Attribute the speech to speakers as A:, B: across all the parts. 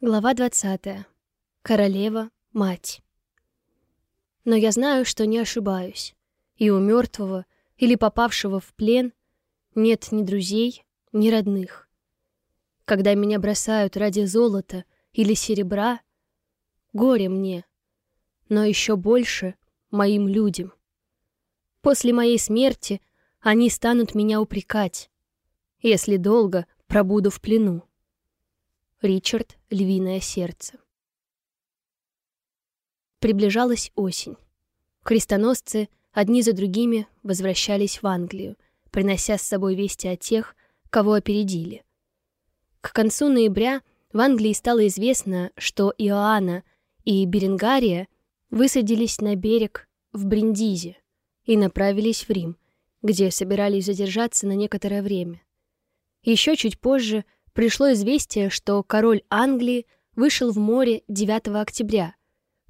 A: Глава 20. Королева, мать. Но я знаю, что не ошибаюсь. И у мертвого или попавшего в плен нет ни друзей, ни родных. Когда меня бросают ради золота или серебра, горе мне, но еще больше моим людям. После моей смерти они станут меня упрекать, если долго пробуду в плену. Ричард «Львиное сердце». Приближалась осень. Крестоносцы одни за другими возвращались в Англию, принося с собой вести о тех, кого опередили. К концу ноября в Англии стало известно, что Иоанна и Беренгария высадились на берег в Бриндизе и направились в Рим, где собирались задержаться на некоторое время. Еще чуть позже – пришло известие, что король Англии вышел в море 9 октября,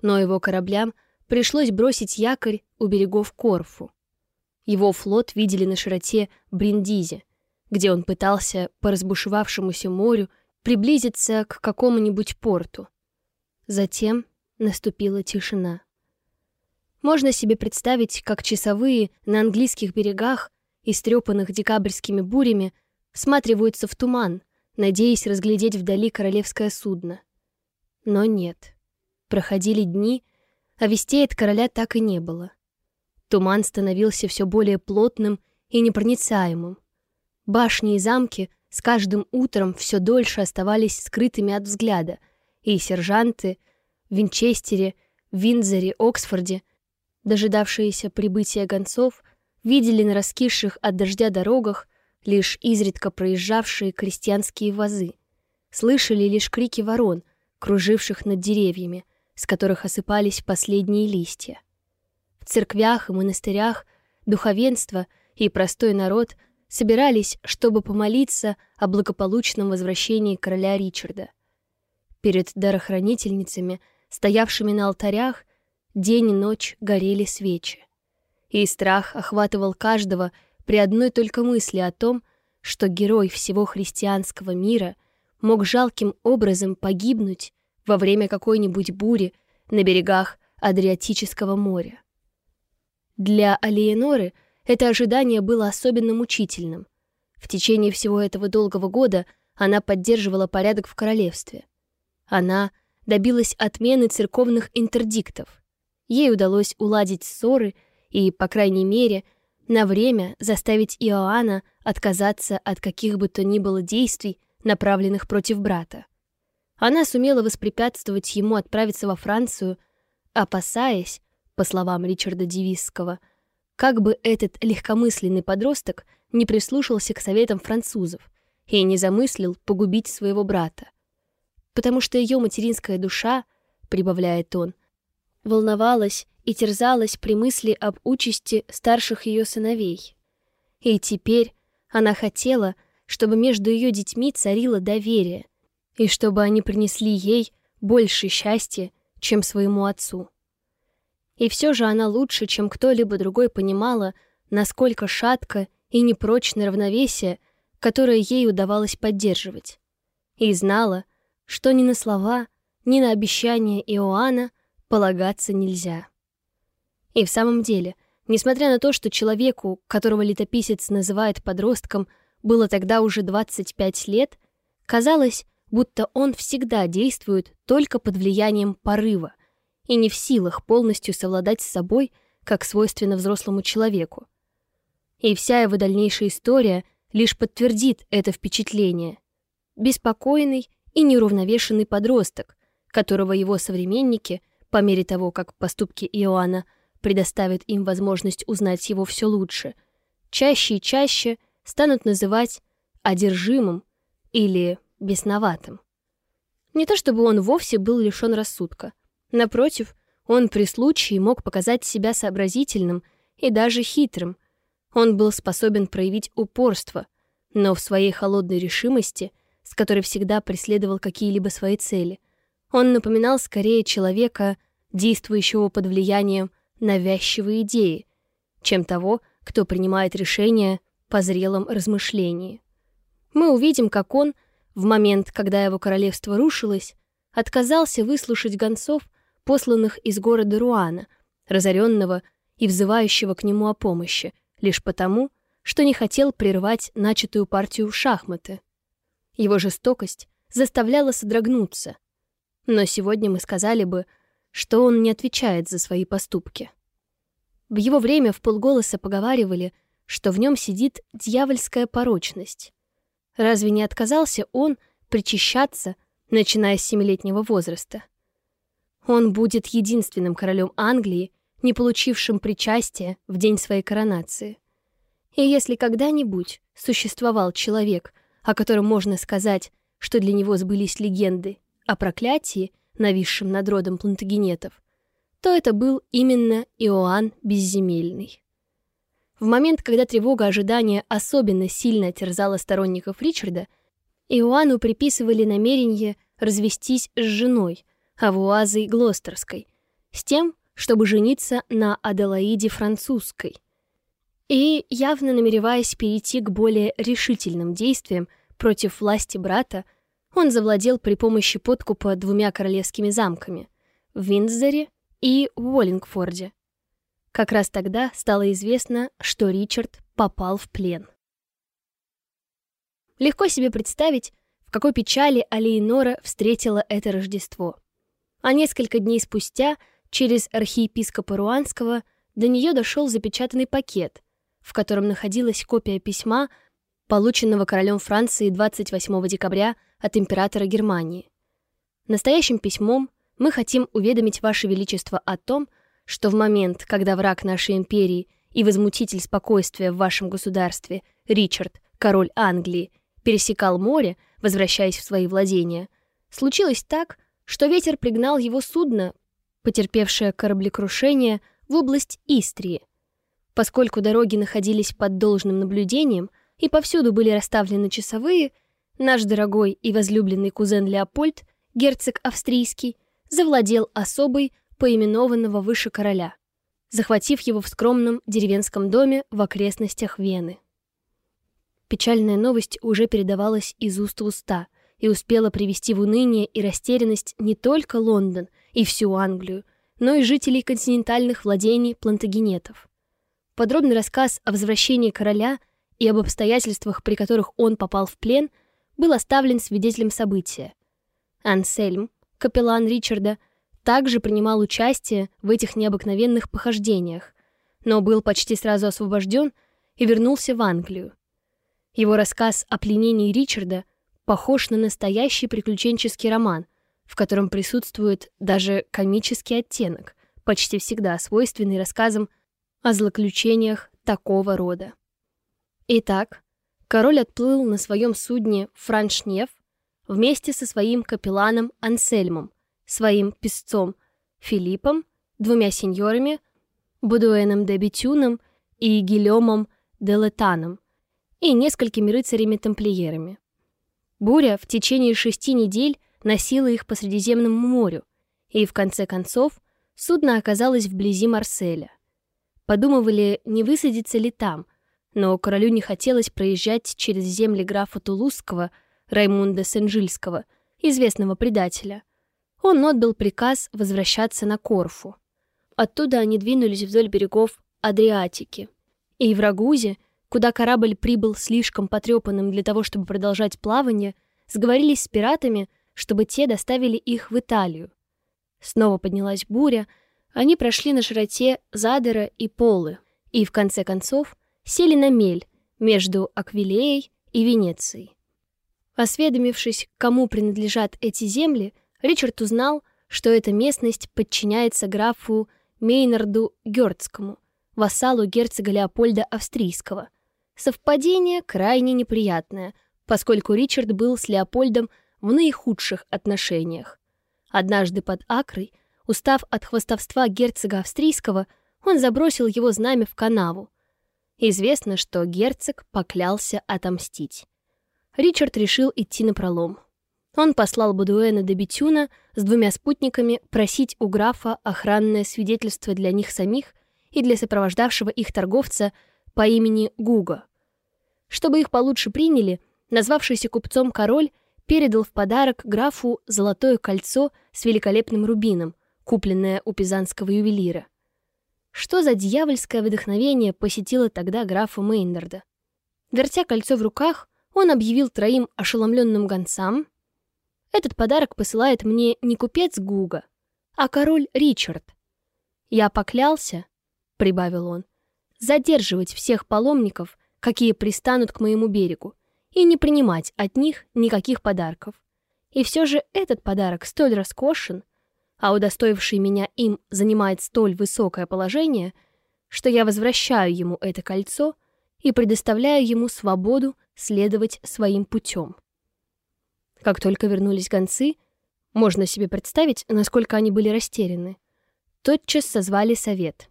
A: но его кораблям пришлось бросить якорь у берегов Корфу. Его флот видели на широте Бриндизе, где он пытался по разбушевавшемуся морю приблизиться к какому-нибудь порту. Затем наступила тишина. Можно себе представить, как часовые на английских берегах, истрепанных декабрьскими бурями, всматриваются в туман, надеясь разглядеть вдали королевское судно. Но нет. Проходили дни, а вестей от короля так и не было. Туман становился все более плотным и непроницаемым. Башни и замки с каждым утром все дольше оставались скрытыми от взгляда, и сержанты в Винчестере, Виндзоре, Оксфорде, дожидавшиеся прибытия гонцов, видели на раскисших от дождя дорогах лишь изредка проезжавшие крестьянские вазы, слышали лишь крики ворон, круживших над деревьями, с которых осыпались последние листья. В церквях и монастырях духовенство и простой народ собирались, чтобы помолиться о благополучном возвращении короля Ричарда. Перед дарохранительницами, стоявшими на алтарях, день и ночь горели свечи. И страх охватывал каждого, при одной только мысли о том, что герой всего христианского мира мог жалким образом погибнуть во время какой-нибудь бури на берегах Адриатического моря. Для Алиеноры это ожидание было особенно мучительным. В течение всего этого долгого года она поддерживала порядок в королевстве. Она добилась отмены церковных интердиктов. Ей удалось уладить ссоры и, по крайней мере, на время заставить Иоанна отказаться от каких бы то ни было действий, направленных против брата. Она сумела воспрепятствовать ему отправиться во Францию, опасаясь, по словам Ричарда Девисского, как бы этот легкомысленный подросток не прислушался к советам французов и не замыслил погубить своего брата. Потому что ее материнская душа, прибавляет он, волновалась и терзалась при мысли об участи старших ее сыновей. И теперь она хотела, чтобы между ее детьми царило доверие, и чтобы они принесли ей больше счастья, чем своему отцу. И все же она лучше, чем кто-либо другой понимала, насколько шатко и непрочно равновесие, которое ей удавалось поддерживать. И знала, что ни на слова, ни на обещания Иоанна полагаться нельзя. И в самом деле, несмотря на то, что человеку, которого летописец называет подростком, было тогда уже 25 лет, казалось, будто он всегда действует только под влиянием порыва и не в силах полностью совладать с собой, как свойственно взрослому человеку. И вся его дальнейшая история лишь подтвердит это впечатление. Беспокойный и неуравновешенный подросток, которого его современники, по мере того, как поступки Иоанна – предоставит им возможность узнать его все лучше, чаще и чаще станут называть одержимым или бесноватым. Не то чтобы он вовсе был лишен рассудка. Напротив, он при случае мог показать себя сообразительным и даже хитрым. Он был способен проявить упорство, но в своей холодной решимости, с которой всегда преследовал какие-либо свои цели, он напоминал скорее человека, действующего под влиянием навязчивой идеи, чем того, кто принимает решения по зрелом размышлении. Мы увидим, как он, в момент, когда его королевство рушилось, отказался выслушать гонцов, посланных из города Руана, разоренного и взывающего к нему о помощи, лишь потому, что не хотел прервать начатую партию в шахматы. Его жестокость заставляла содрогнуться, но сегодня мы сказали бы, что он не отвечает за свои поступки. В его время в полголоса поговаривали, что в нем сидит дьявольская порочность. Разве не отказался он причащаться, начиная с семилетнего возраста? Он будет единственным королем Англии, не получившим причастия в день своей коронации. И если когда-нибудь существовал человек, о котором можно сказать, что для него сбылись легенды о проклятии, нависшем над родом плантагенетов, то это был именно Иоанн Безземельный. В момент, когда тревога ожидания особенно сильно терзала сторонников Ричарда, Иоанну приписывали намерение развестись с женой, Авуазой Глостерской, с тем, чтобы жениться на Аделаиде Французской. И, явно намереваясь перейти к более решительным действиям против власти брата, он завладел при помощи подкупа двумя королевскими замками — в Виндзоре и Уоллингфорде. Как раз тогда стало известно, что Ричард попал в плен. Легко себе представить, в какой печали Алиенора встретила это Рождество. А несколько дней спустя, через архиепископа Руанского, до нее дошел запечатанный пакет, в котором находилась копия письма, полученного королем Франции 28 декабря от императора Германии. Настоящим письмом мы хотим уведомить Ваше Величество о том, что в момент, когда враг нашей империи и возмутитель спокойствия в вашем государстве, Ричард, король Англии, пересекал море, возвращаясь в свои владения, случилось так, что ветер пригнал его судно, потерпевшее кораблекрушение, в область Истрии. Поскольку дороги находились под должным наблюдением и повсюду были расставлены часовые, наш дорогой и возлюбленный кузен Леопольд, герцог австрийский, завладел особой, поименованного выше короля, захватив его в скромном деревенском доме в окрестностях Вены. Печальная новость уже передавалась из уст в уста и успела привести в уныние и растерянность не только Лондон и всю Англию, но и жителей континентальных владений плантагенетов. Подробный рассказ о возвращении короля и об обстоятельствах, при которых он попал в плен, был оставлен свидетелем события. Ансельм, капеллан Ричарда, также принимал участие в этих необыкновенных похождениях, но был почти сразу освобожден и вернулся в Англию. Его рассказ о пленении Ричарда похож на настоящий приключенческий роман, в котором присутствует даже комический оттенок, почти всегда свойственный рассказам о злоключениях такого рода. Итак, король отплыл на своем судне Франшнев вместе со своим капелланом Ансельмом, своим песцом Филиппом, двумя сеньорами, Будуэном де Бетюном и Гильомом де Летаном и несколькими рыцарями-тамплиерами. Буря в течение шести недель носила их по Средиземному морю, и в конце концов судно оказалось вблизи Марселя. Подумывали, не высадиться ли там, но королю не хотелось проезжать через земли графа Тулузского, Раймунда Сенжильского, известного предателя. Он отдал приказ возвращаться на Корфу. Оттуда они двинулись вдоль берегов Адриатики. И в Рагузе, куда корабль прибыл слишком потрепанным для того, чтобы продолжать плавание, сговорились с пиратами, чтобы те доставили их в Италию. Снова поднялась буря, они прошли на широте Задера и Полы, и в конце концов сели на мель между Аквилеей и Венецией. Осведомившись, кому принадлежат эти земли, Ричард узнал, что эта местность подчиняется графу Мейнарду Гёрдскому, вассалу герцога Леопольда Австрийского. Совпадение крайне неприятное, поскольку Ричард был с Леопольдом в наихудших отношениях. Однажды под Акрой, устав от хвостовства герцога Австрийского, он забросил его знамя в канаву. Известно, что герцог поклялся отомстить. Ричард решил идти на пролом. Он послал Бадуэна до Бетюна с двумя спутниками просить у графа охранное свидетельство для них самих и для сопровождавшего их торговца по имени Гуга. Чтобы их получше приняли, назвавшийся купцом король передал в подарок графу золотое кольцо с великолепным рубином, купленное у пизанского ювелира. Что за дьявольское вдохновение посетило тогда графа Мейнарда? Вертя кольцо в руках, он объявил троим ошеломленным гонцам, «Этот подарок посылает мне не купец Гуга, а король Ричард. Я поклялся, — прибавил он, — задерживать всех паломников, какие пристанут к моему берегу, и не принимать от них никаких подарков. И все же этот подарок столь роскошен, а удостоивший меня им занимает столь высокое положение, что я возвращаю ему это кольцо и предоставляю ему свободу следовать своим путем. Как только вернулись гонцы, можно себе представить, насколько они были растеряны. Тотчас созвали совет.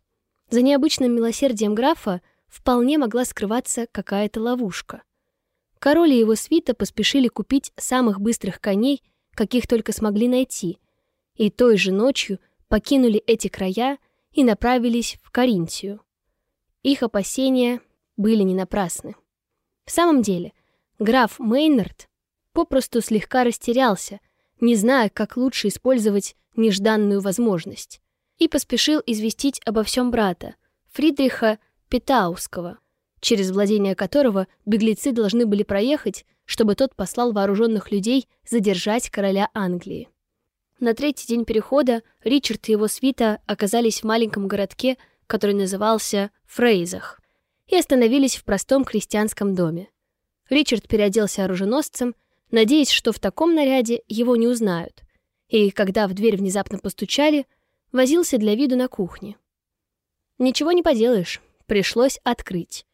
A: За необычным милосердием графа вполне могла скрываться какая-то ловушка. Король и его свита поспешили купить самых быстрых коней, каких только смогли найти, и той же ночью покинули эти края и направились в Каринтию. Их опасения были не напрасны. В самом деле, граф Мейнард попросту слегка растерялся, не зная, как лучше использовать нежданную возможность, и поспешил известить обо всем брата, Фридриха Петауского, через владение которого беглецы должны были проехать, чтобы тот послал вооруженных людей задержать короля Англии. На третий день перехода Ричард и его свита оказались в маленьком городке, который назывался Фрейзах, и остановились в простом крестьянском доме. Ричард переоделся оруженосцем, надеясь, что в таком наряде его не узнают, и, когда в дверь внезапно постучали, возился для виду на кухне. Ничего не поделаешь, пришлось открыть.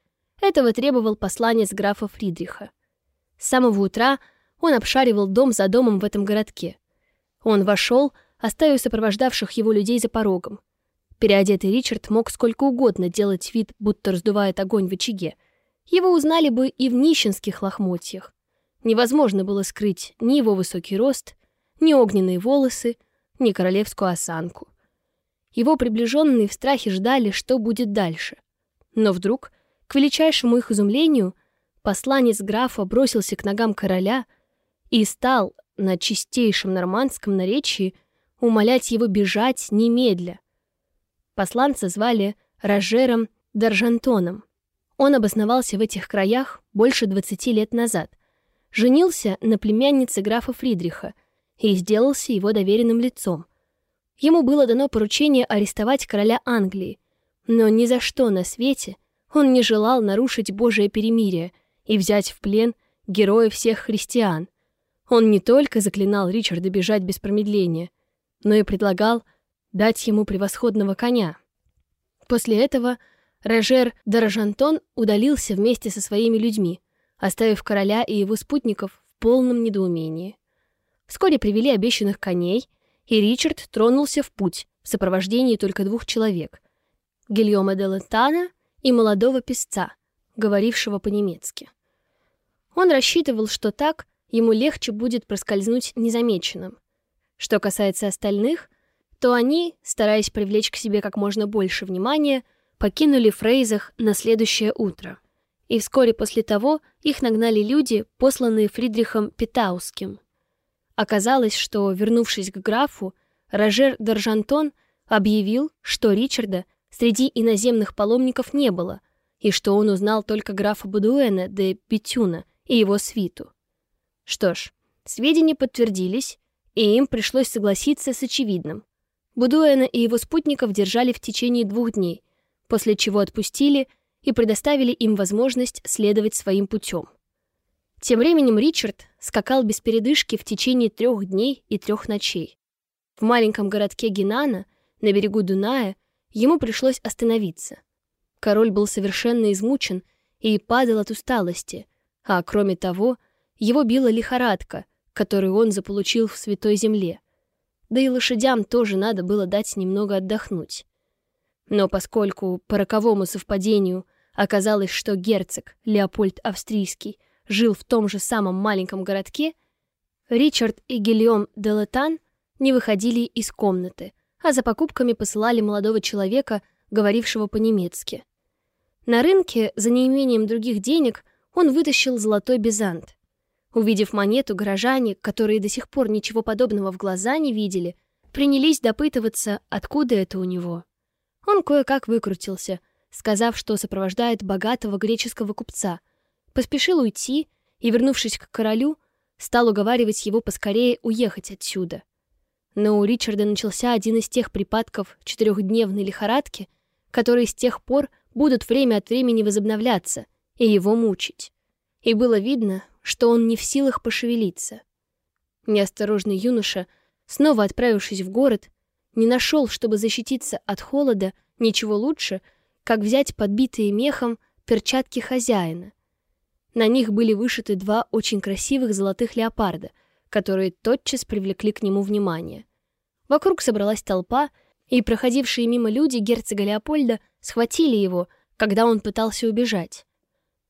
A: Этого требовал посланец графа Фридриха. С самого утра он обшаривал дом за домом в этом городке. Он вошел, оставив сопровождавших его людей за порогом. Переодетый Ричард мог сколько угодно делать вид, будто раздувает огонь в очаге. Его узнали бы и в нищенских лохмотьях. Невозможно было скрыть ни его высокий рост, ни огненные волосы, ни королевскую осанку. Его приближенные в страхе ждали, что будет дальше. Но вдруг к величайшему их изумлению, посланец графа бросился к ногам короля и стал на чистейшем нормандском наречии умолять его бежать немедля. Посланца звали Рожером Даржантоном. Он обосновался в этих краях больше 20 лет назад, женился на племяннице графа Фридриха и сделался его доверенным лицом. Ему было дано поручение арестовать короля Англии, но ни за что на свете он не желал нарушить Божие перемирие и взять в плен героя всех христиан. Он не только заклинал Ричарда бежать без промедления, но и предлагал дать ему превосходного коня. После этого Рожер Дорожантон удалился вместе со своими людьми, оставив короля и его спутников в полном недоумении. Вскоре привели обещанных коней, и Ричард тронулся в путь в сопровождении только двух человек — Гильома де Лентана — и молодого песца, говорившего по-немецки. Он рассчитывал, что так ему легче будет проскользнуть незамеченным. Что касается остальных, то они, стараясь привлечь к себе как можно больше внимания, покинули Фрейзах на следующее утро. И вскоре после того их нагнали люди, посланные Фридрихом Питауским. Оказалось, что, вернувшись к графу, Рожер Доржантон объявил, что Ричарда среди иноземных паломников не было, и что он узнал только графа Будуэна де Бетюна и его свиту. Что ж, сведения подтвердились, и им пришлось согласиться с очевидным. Будуэна и его спутников держали в течение двух дней, после чего отпустили и предоставили им возможность следовать своим путем. Тем временем Ричард скакал без передышки в течение трех дней и трех ночей. В маленьком городке Генана, на берегу Дуная, Ему пришлось остановиться. Король был совершенно измучен и падал от усталости, а кроме того, его била лихорадка, которую он заполучил в Святой Земле. Да и лошадям тоже надо было дать немного отдохнуть. Но поскольку по роковому совпадению оказалось, что герцог Леопольд Австрийский жил в том же самом маленьком городке, Ричард и Гильом де Летан не выходили из комнаты — а за покупками посылали молодого человека, говорившего по-немецки. На рынке, за неимением других денег, он вытащил золотой бизант. Увидев монету, горожане, которые до сих пор ничего подобного в глаза не видели, принялись допытываться, откуда это у него. Он кое-как выкрутился, сказав, что сопровождает богатого греческого купца, поспешил уйти и, вернувшись к королю, стал уговаривать его поскорее уехать отсюда. Но у Ричарда начался один из тех припадков четырехдневной лихорадки, которые с тех пор будут время от времени возобновляться и его мучить. И было видно, что он не в силах пошевелиться. Неосторожный юноша, снова отправившись в город, не нашел, чтобы защититься от холода, ничего лучше, как взять подбитые мехом перчатки хозяина. На них были вышиты два очень красивых золотых леопарда, которые тотчас привлекли к нему внимание. Вокруг собралась толпа, и проходившие мимо люди герцога Леопольда схватили его, когда он пытался убежать.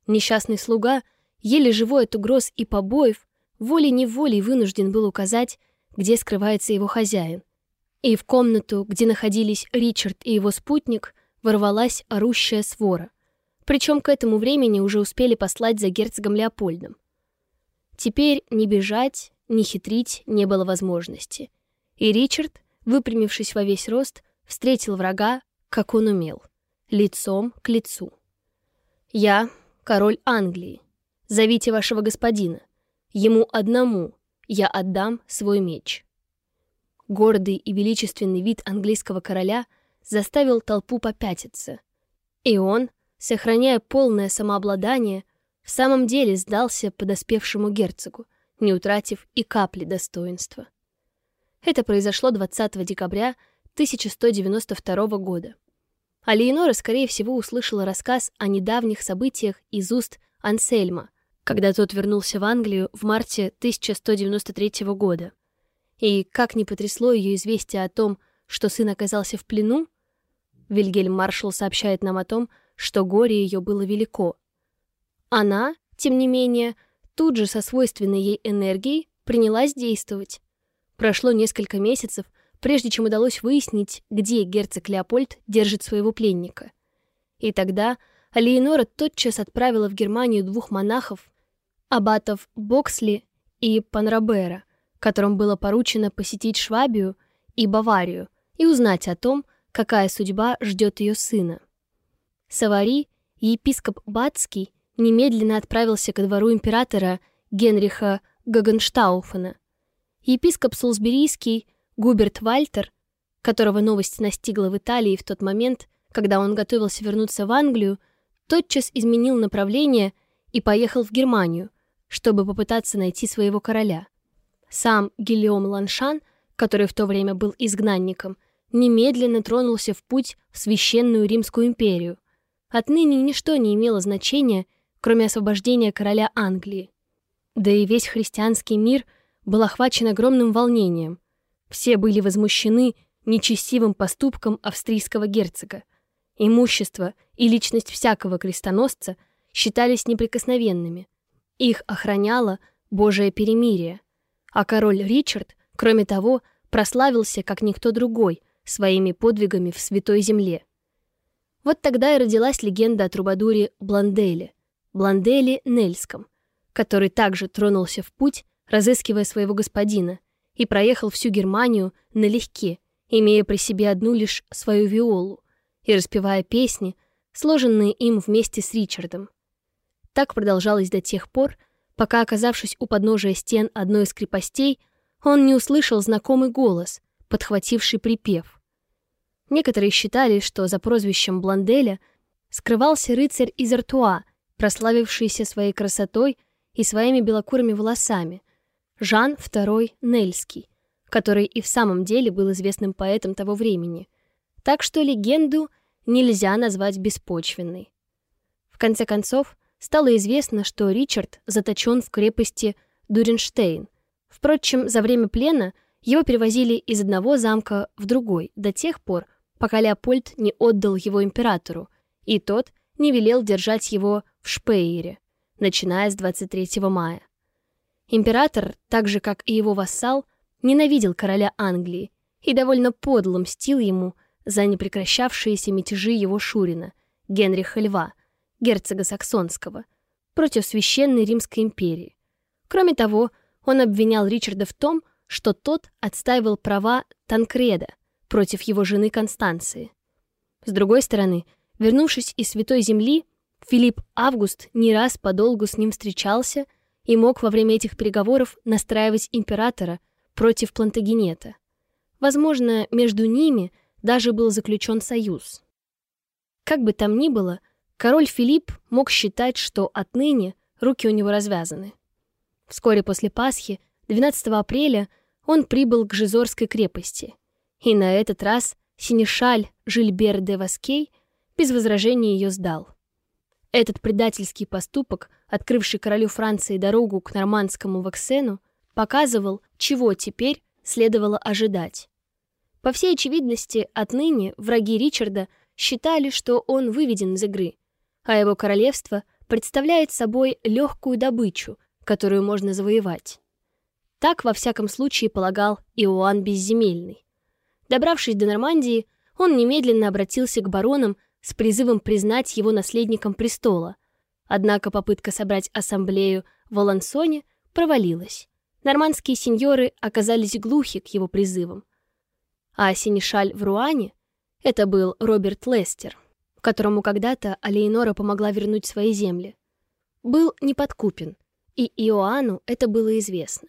A: Несчастный слуга, еле живой от угроз и побоев, волей-неволей вынужден был указать, где скрывается его хозяин. И в комнату, где находились Ричард и его спутник, ворвалась орущая свора. Причем к этому времени уже успели послать за герцогом Леопольдом. Теперь ни бежать, ни хитрить не было возможности. И Ричард, выпрямившись во весь рост, встретил врага, как он умел, лицом к лицу. «Я — король Англии. Зовите вашего господина. Ему одному я отдам свой меч». Гордый и величественный вид английского короля заставил толпу попятиться. И он, сохраняя полное самообладание, в самом деле сдался подоспевшему герцогу, не утратив и капли достоинства. Это произошло 20 декабря 1192 года. А Леонора, скорее всего, услышала рассказ о недавних событиях из уст Ансельма, когда тот вернулся в Англию в марте 1193 года. И как не потрясло ее известие о том, что сын оказался в плену, Вильгельм Маршал сообщает нам о том, что горе ее было велико. Она, тем не менее, тут же со свойственной ей энергией принялась действовать. Прошло несколько месяцев, прежде чем удалось выяснить, где герцог Леопольд держит своего пленника. И тогда Алиенора тотчас отправила в Германию двух монахов, аббатов Боксли и Панрабера, которым было поручено посетить Швабию и Баварию и узнать о том, какая судьба ждет ее сына. Савари, епископ Бацкий, немедленно отправился ко двору императора Генриха Гагенштауфена, Епископ Солсберийский Губерт Вальтер, которого новость настигла в Италии в тот момент, когда он готовился вернуться в Англию, тотчас изменил направление и поехал в Германию, чтобы попытаться найти своего короля. Сам Гильом Ланшан, который в то время был изгнанником, немедленно тронулся в путь в Священную Римскую империю. Отныне ничто не имело значения, кроме освобождения короля Англии. Да и весь христианский мир – был охвачен огромным волнением. Все были возмущены нечестивым поступком австрийского герцога. Имущество и личность всякого крестоносца считались неприкосновенными. Их охраняло Божие перемирие. А король Ричард, кроме того, прославился, как никто другой, своими подвигами в Святой Земле. Вот тогда и родилась легенда о трубадуре Бланделе, Бланделе Нельском, который также тронулся в путь разыскивая своего господина, и проехал всю Германию налегке, имея при себе одну лишь свою виолу и распевая песни, сложенные им вместе с Ричардом. Так продолжалось до тех пор, пока, оказавшись у подножия стен одной из крепостей, он не услышал знакомый голос, подхвативший припев. Некоторые считали, что за прозвищем Бланделя скрывался рыцарь из Артуа, прославившийся своей красотой и своими белокурыми волосами — Жан II Нельский, который и в самом деле был известным поэтом того времени. Так что легенду нельзя назвать беспочвенной. В конце концов, стало известно, что Ричард заточен в крепости Дуренштейн. Впрочем, за время плена его перевозили из одного замка в другой до тех пор, пока Леопольд не отдал его императору, и тот не велел держать его в Шпейере, начиная с 23 мая. Император, так же как и его вассал, ненавидел короля Англии и довольно подло мстил ему за непрекращавшиеся мятежи его шурина, Генриха Льва, герцога Саксонского, против Священной Римской империи. Кроме того, он обвинял Ричарда в том, что тот отстаивал права Танкреда против его жены Констанции. С другой стороны, вернувшись из Святой Земли, Филипп Август не раз подолгу с ним встречался и мог во время этих переговоров настраивать императора против Плантагенета. Возможно, между ними даже был заключен союз. Как бы там ни было, король Филипп мог считать, что отныне руки у него развязаны. Вскоре после Пасхи, 12 апреля, он прибыл к Жизорской крепости. И на этот раз синешаль Жильбер де Васкей без возражений ее сдал. Этот предательский поступок, открывший королю Франции дорогу к нормандскому Ваксену, показывал, чего теперь следовало ожидать. По всей очевидности, отныне враги Ричарда считали, что он выведен из игры, а его королевство представляет собой легкую добычу, которую можно завоевать. Так, во всяком случае, полагал Иоанн Безземельный. Добравшись до Нормандии, он немедленно обратился к баронам с призывом признать его наследником престола. Однако попытка собрать ассамблею в Алансоне провалилась. Нормандские сеньоры оказались глухи к его призывам. А синешаль в Руане — это был Роберт Лестер, которому когда-то Алейнора помогла вернуть свои земли. Был неподкупен, и Иоанну это было известно.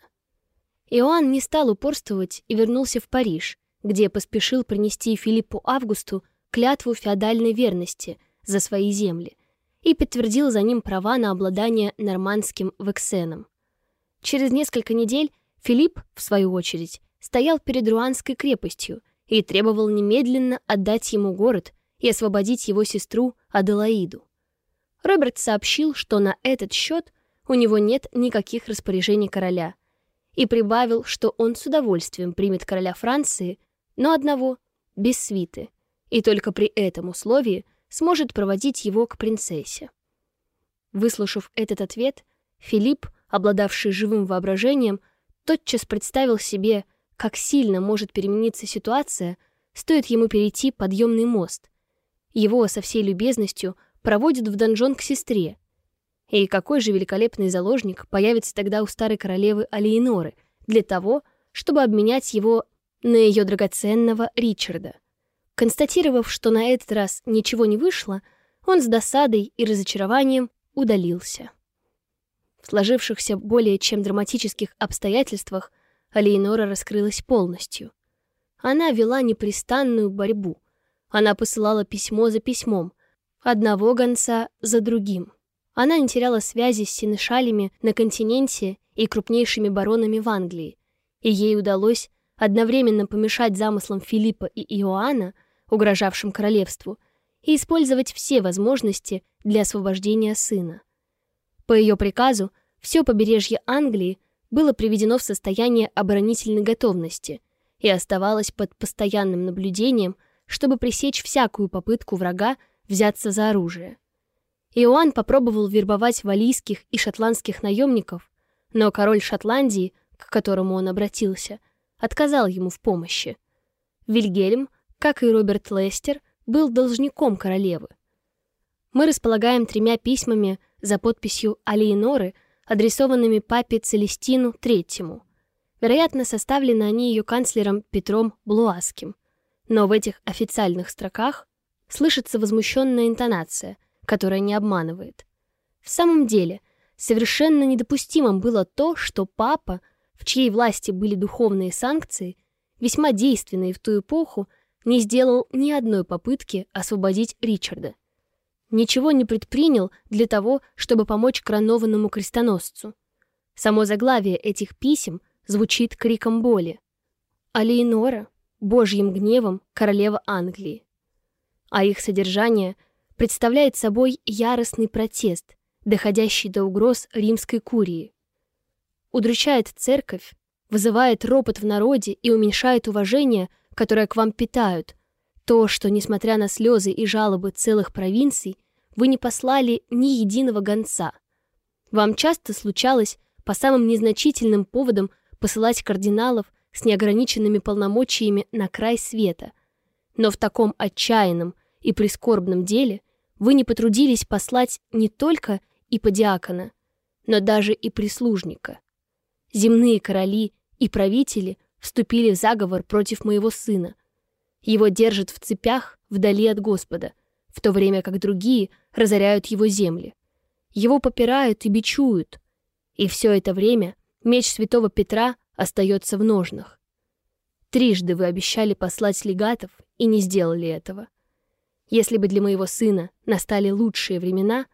A: Иоанн не стал упорствовать и вернулся в Париж, где поспешил принести Филиппу Августу клятву феодальной верности за свои земли и подтвердил за ним права на обладание нормандским вексеном. Через несколько недель Филипп, в свою очередь, стоял перед Руанской крепостью и требовал немедленно отдать ему город и освободить его сестру Аделаиду. Роберт сообщил, что на этот счет у него нет никаких распоряжений короля, и прибавил, что он с удовольствием примет короля Франции, но одного, без свиты, и только при этом условии сможет проводить его к принцессе. Выслушав этот ответ, Филипп, обладавший живым воображением, тотчас представил себе, как сильно может перемениться ситуация, стоит ему перейти подъемный мост. Его со всей любезностью проводят в донжон к сестре, и какой же великолепный заложник появится тогда у старой королевы Алиеноры для того, чтобы обменять его на ее драгоценного Ричарда. Констатировав, что на этот раз ничего не вышло, он с досадой и разочарованием удалился. В сложившихся более чем драматических обстоятельствах Алиенора раскрылась полностью. Она вела непрестанную борьбу. Она посылала письмо за письмом, одного гонца за другим. Она не теряла связи с синешалями на континенте и крупнейшими баронами в Англии, и ей удалось одновременно помешать замыслам Филиппа и Иоанна, угрожавшим королевству, и использовать все возможности для освобождения сына. По ее приказу все побережье Англии было приведено в состояние оборонительной готовности и оставалось под постоянным наблюдением, чтобы пресечь всякую попытку врага взяться за оружие. Иоанн попробовал вербовать валийских и шотландских наемников, но король Шотландии, к которому он обратился, отказал ему в помощи. Вильгельм, как и Роберт Лестер, был должником королевы. Мы располагаем тремя письмами за подписью Алиеноры, адресованными папе Целестину III. Вероятно, составлены они ее канцлером Петром Блуаским. Но в этих официальных строках слышится возмущенная интонация, которая не обманывает. В самом деле, совершенно недопустимым было то, что папа, в чьей власти были духовные санкции, весьма действенные в ту эпоху, не сделал ни одной попытки освободить Ричарда. Ничего не предпринял для того, чтобы помочь коронованному крестоносцу. Само заглавие этих писем звучит криком боли. Алиенора, божьим гневом королева Англии. А их содержание представляет собой яростный протест, доходящий до угроз римской курии. Удручает церковь, вызывает ропот в народе и уменьшает уважение, которое к вам питают, то, что, несмотря на слезы и жалобы целых провинций, вы не послали ни единого гонца. Вам часто случалось по самым незначительным поводам посылать кардиналов с неограниченными полномочиями на край света, но в таком отчаянном и прискорбном деле вы не потрудились послать не только иподиакона, но даже и прислужника. Земные короли и правители вступили в заговор против моего сына. Его держат в цепях вдали от Господа, в то время как другие разоряют его земли. Его попирают и бичуют. И все это время меч святого Петра остается в ножнах. Трижды вы обещали послать легатов и не сделали этого. Если бы для моего сына настали лучшие времена,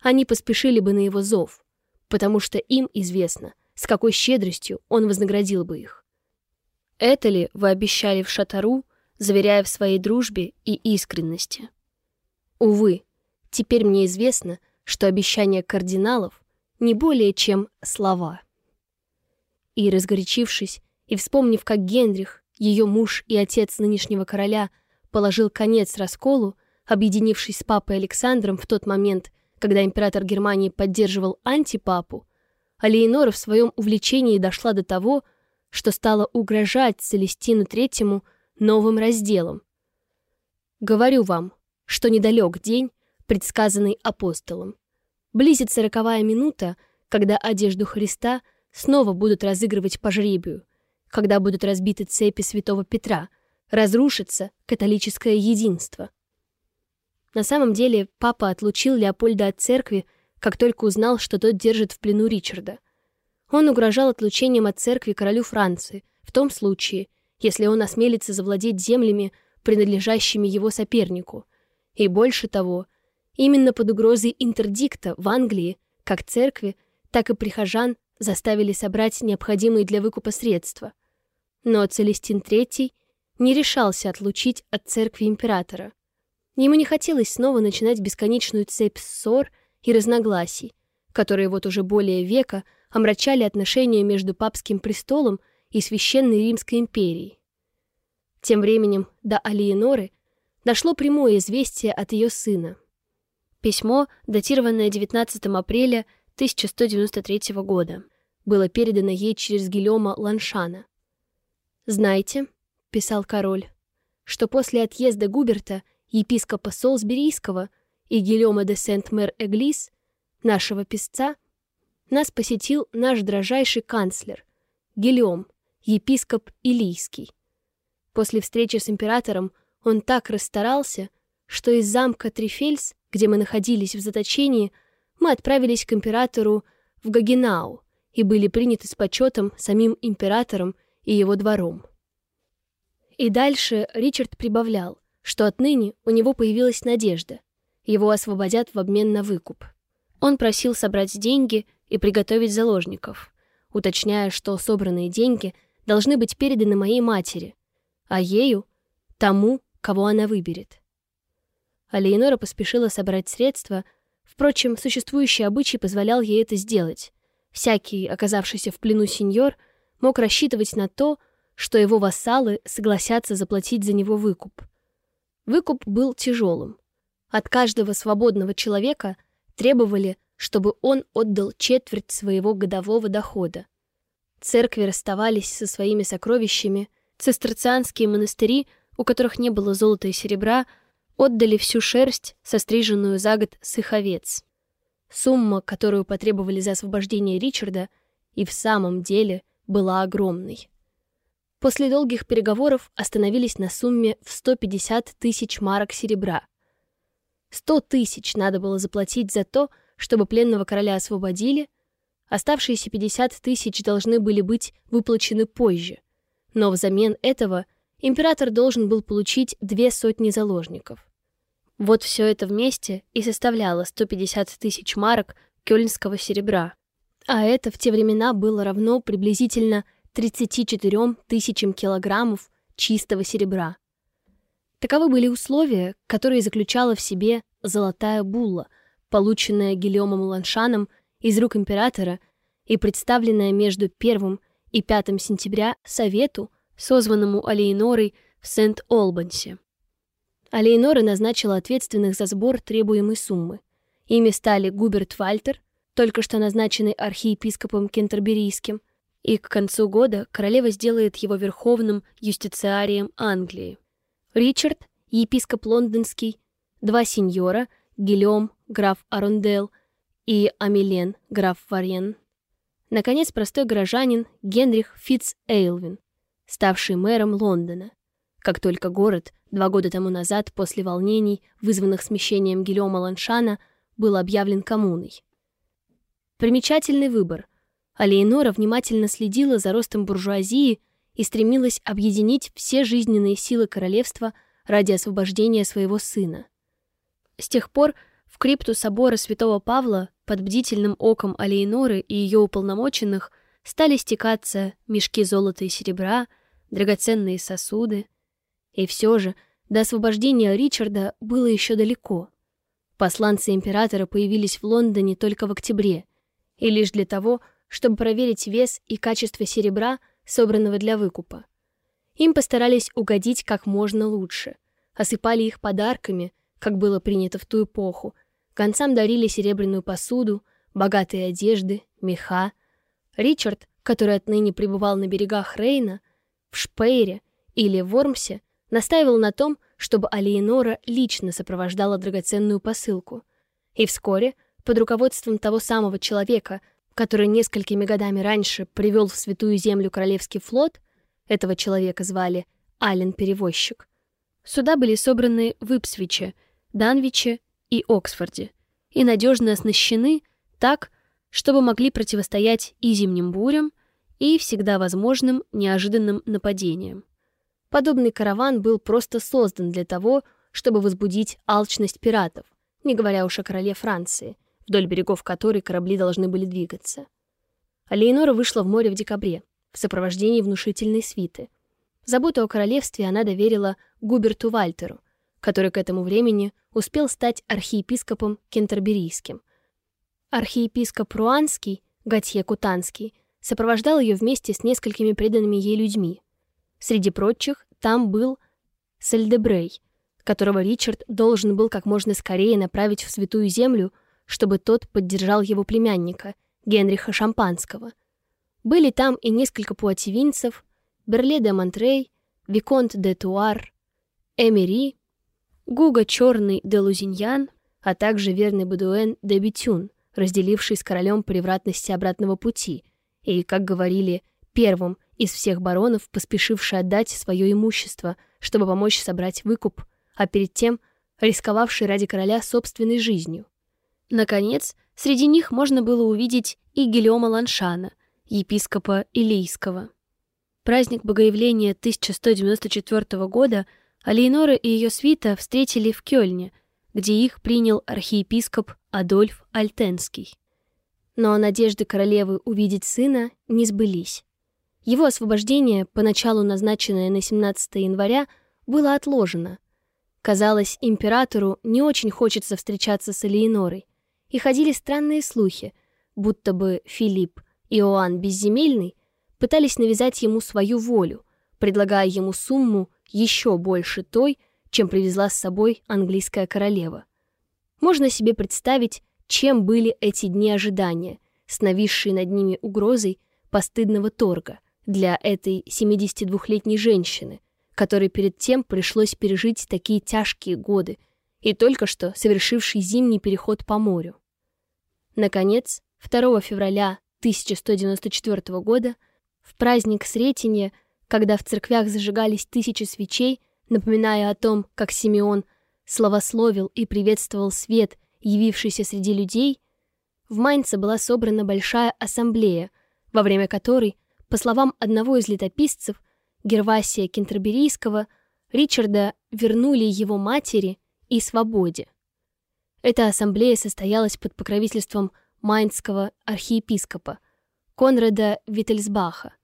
A: они поспешили бы на его зов, потому что им известно, с какой щедростью он вознаградил бы их. Это ли вы обещали в Шатару, заверяя в своей дружбе и искренности? Увы, теперь мне известно, что обещания кардиналов не более чем слова. И, разгорячившись, и вспомнив, как Генрих, ее муж и отец нынешнего короля, положил конец расколу, объединившись с папой Александром в тот момент, когда император Германии поддерживал антипапу, а в своем увлечении дошла до того, что стала угрожать Целестину Третьему новым разделом. Говорю вам, что недалек день, предсказанный апостолом. Близится роковая минута, когда одежду Христа снова будут разыгрывать по жребию, когда будут разбиты цепи святого Петра, разрушится католическое единство. На самом деле папа отлучил Леопольда от церкви, как только узнал, что тот держит в плену Ричарда. Он угрожал отлучением от церкви королю Франции, в том случае, если он осмелится завладеть землями, принадлежащими его сопернику. И больше того, Именно под угрозой интердикта в Англии как церкви, так и прихожан заставили собрать необходимые для выкупа средства. Но Целестин III не решался отлучить от церкви императора. Ему не хотелось снова начинать бесконечную цепь ссор и разногласий, которые вот уже более века омрачали отношения между папским престолом и Священной Римской империей. Тем временем до Алиеноры дошло прямое известие от ее сына, Письмо, датированное 19 апреля 1193 года, было передано ей через Гильома Ланшана. «Знайте», — писал король, «что после отъезда Губерта, епископа Солсберийского и Гильома де Сент-Мэр-Эглис, нашего писца, нас посетил наш дрожайший канцлер, Гильом, епископ Илийский. После встречи с императором он так расстарался, что из замка Трифельс где мы находились в заточении, мы отправились к императору в Гагенау и были приняты с почетом самим императором и его двором. И дальше Ричард прибавлял, что отныне у него появилась надежда. Его освободят в обмен на выкуп. Он просил собрать деньги и приготовить заложников, уточняя, что собранные деньги должны быть переданы моей матери, а ею — тому, кого она выберет а Леонора поспешила собрать средства. Впрочем, существующий обычай позволял ей это сделать. Всякий, оказавшийся в плену сеньор, мог рассчитывать на то, что его вассалы согласятся заплатить за него выкуп. Выкуп был тяжелым. От каждого свободного человека требовали, чтобы он отдал четверть своего годового дохода. Церкви расставались со своими сокровищами, цистерцианские монастыри, у которых не было золота и серебра, отдали всю шерсть, состриженную за год с их овец. Сумма, которую потребовали за освобождение Ричарда, и в самом деле была огромной. После долгих переговоров остановились на сумме в 150 тысяч марок серебра. 100 тысяч надо было заплатить за то, чтобы пленного короля освободили, оставшиеся 50 тысяч должны были быть выплачены позже, но взамен этого император должен был получить две сотни заложников. Вот все это вместе и составляло 150 тысяч марок кёльнского серебра. А это в те времена было равно приблизительно 34 тысячам килограммов чистого серебра. Таковы были условия, которые заключала в себе золотая булла, полученная Гильомом Ланшаном из рук императора и представленная между 1 и 5 сентября Совету созванному Алейнорой в Сент-Олбансе. Алейнора назначила ответственных за сбор требуемой суммы. Ими стали Губерт Вальтер, только что назначенный архиепископом Кентерберийским, и к концу года королева сделает его верховным юстициарием Англии. Ричард, епископ лондонский, два сеньора, Гильом, граф Арундел, и Амилен, граф Варьен. Наконец, простой горожанин Генрих Фитц Эйлвин, ставший мэром Лондона, как только город два года тому назад, после волнений, вызванных смещением Гильома Ланшана, был объявлен коммуной. Примечательный выбор. Алейнора внимательно следила за ростом буржуазии и стремилась объединить все жизненные силы королевства ради освобождения своего сына. С тех пор в крипту собора святого Павла под бдительным оком Алейноры и ее уполномоченных стали стекаться мешки золота и серебра, драгоценные сосуды. И все же до освобождения Ричарда было еще далеко. Посланцы императора появились в Лондоне только в октябре, и лишь для того, чтобы проверить вес и качество серебра, собранного для выкупа. Им постарались угодить как можно лучше, осыпали их подарками, как было принято в ту эпоху, концам дарили серебряную посуду, богатые одежды, меха. Ричард, который отныне пребывал на берегах Рейна, в Шпейре или Вормсе, настаивал на том, чтобы Алиенора лично сопровождала драгоценную посылку. И вскоре, под руководством того самого человека, который несколькими годами раньше привел в Святую Землю Королевский флот, этого человека звали Ален-перевозчик, суда были собраны в Ипсвиче, Данвиче и Оксфорде и надежно оснащены так, чтобы могли противостоять и зимним бурям, и всегда возможным неожиданным нападениям. Подобный караван был просто создан для того, чтобы возбудить алчность пиратов, не говоря уж о короле Франции, вдоль берегов которой корабли должны были двигаться. А Лейнора вышла в море в декабре, в сопровождении внушительной свиты. Заботу о королевстве она доверила Губерту Вальтеру, который к этому времени успел стать архиепископом кентерберийским. Архиепископ Руанский, Готье Кутанский, сопровождал ее вместе с несколькими преданными ей людьми, Среди прочих там был Сальдебрей, которого Ричард должен был как можно скорее направить в Святую Землю, чтобы тот поддержал его племянника, Генриха Шампанского. Были там и несколько пуатевинцев, Берле де Монтрей, Виконт де Туар, Эмери, Гуго Черный де Лузиньян, а также верный Бодуэн де Бетюн, разделивший с королем превратности обратного пути, и, как говорили, первым из всех баронов, поспешивший отдать свое имущество, чтобы помочь собрать выкуп, а перед тем рисковавший ради короля собственной жизнью. Наконец, среди них можно было увидеть и Гелиома Ланшана, епископа Илийского. Праздник Богоявления 1194 года Алейнора и ее свита встретили в Кёльне, где их принял архиепископ Адольф Альтенский. Но надежды королевы увидеть сына не сбылись. Его освобождение, поначалу назначенное на 17 января, было отложено. Казалось, императору не очень хочется встречаться с Элеонорой, и ходили странные слухи, будто бы Филипп и Иоанн Безземельный пытались навязать ему свою волю, предлагая ему сумму еще больше той, чем привезла с собой английская королева. Можно себе представить, чем были эти дни ожидания, с нависшей над ними угрозой постыдного торга для этой 72-летней женщины, которой перед тем пришлось пережить такие тяжкие годы и только что совершивший зимний переход по морю. Наконец, 2 февраля 1194 года, в праздник Сретенья, когда в церквях зажигались тысячи свечей, напоминая о том, как Симеон славословил и приветствовал свет, явившийся среди людей, в Майнце была собрана большая ассамблея, во время которой по словам одного из летописцев, Гервасия Кентерберийского, Ричарда вернули его матери и свободе. Эта ассамблея состоялась под покровительством майнского архиепископа Конрада Виттельсбаха,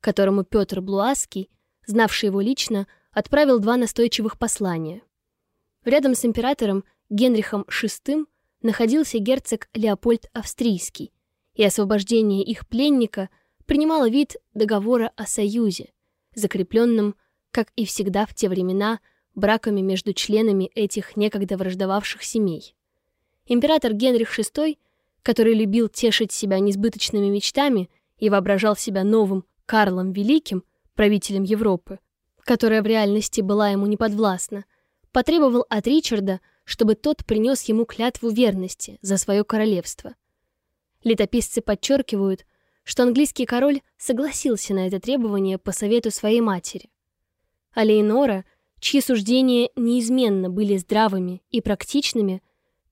A: которому Петр Блуаский, знавший его лично, отправил два настойчивых послания. Рядом с императором Генрихом VI находился герцог Леопольд Австрийский, и освобождение их пленника – принимала вид договора о союзе, закрепленном, как и всегда в те времена, браками между членами этих некогда враждовавших семей. Император Генрих VI, который любил тешить себя несбыточными мечтами и воображал себя новым Карлом Великим, правителем Европы, которая в реальности была ему неподвластна, потребовал от Ричарда, чтобы тот принес ему клятву верности за свое королевство – Летописцы подчеркивают, что английский король согласился на это требование по совету своей матери. А Лейнора, чьи суждения неизменно были здравыми и практичными,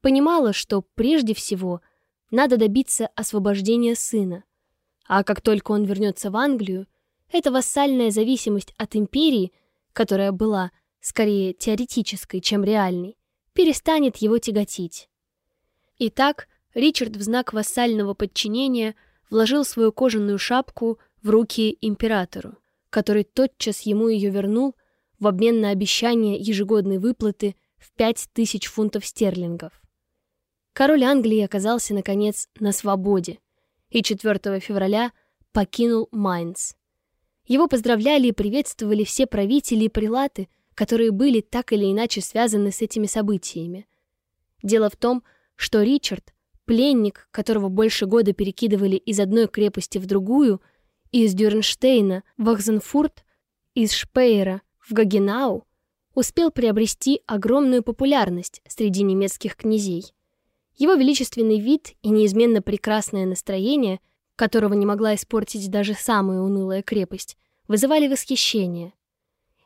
A: понимала, что прежде всего надо добиться освобождения сына, а как только он вернется в Англию, эта вассальная зависимость от империи, которая была скорее теоретической, чем реальной, перестанет его тяготить. Итак, Ричард в знак вассального подчинения вложил свою кожаную шапку в руки императору, который тотчас ему ее вернул в обмен на обещание ежегодной выплаты в пять тысяч фунтов стерлингов. Король Англии оказался, наконец, на свободе и 4 февраля покинул Майнц. Его поздравляли и приветствовали все правители и прилаты, которые были так или иначе связаны с этими событиями. Дело в том, что Ричард, пленник, которого больше года перекидывали из одной крепости в другую, из Дюрнштейна в Ахзенфурт, из Шпейера в Гагенау, успел приобрести огромную популярность среди немецких князей. Его величественный вид и неизменно прекрасное настроение, которого не могла испортить даже самая унылая крепость, вызывали восхищение.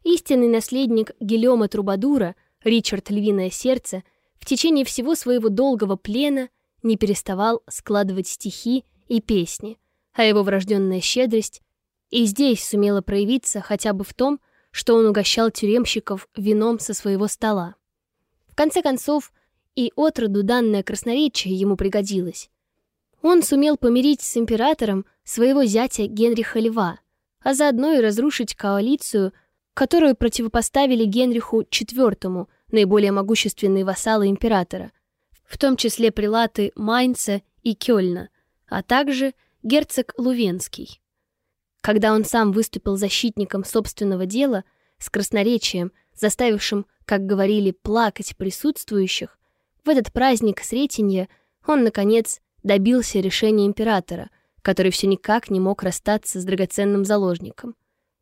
A: Истинный наследник Гелема Трубадура, Ричард Львиное Сердце, в течение всего своего долгого плена не переставал складывать стихи и песни, а его врожденная щедрость и здесь сумела проявиться хотя бы в том, что он угощал тюремщиков вином со своего стола. В конце концов, и отроду данное красноречие ему пригодилось. Он сумел помирить с императором своего зятя Генриха Льва, а заодно и разрушить коалицию, которую противопоставили Генриху IV, наиболее могущественные вассалы императора, в том числе прилаты Майнца и Кёльна, а также герцог Лувенский. Когда он сам выступил защитником собственного дела с красноречием, заставившим, как говорили, плакать присутствующих, в этот праздник Сретенья он, наконец, добился решения императора — который все никак не мог расстаться с драгоценным заложником.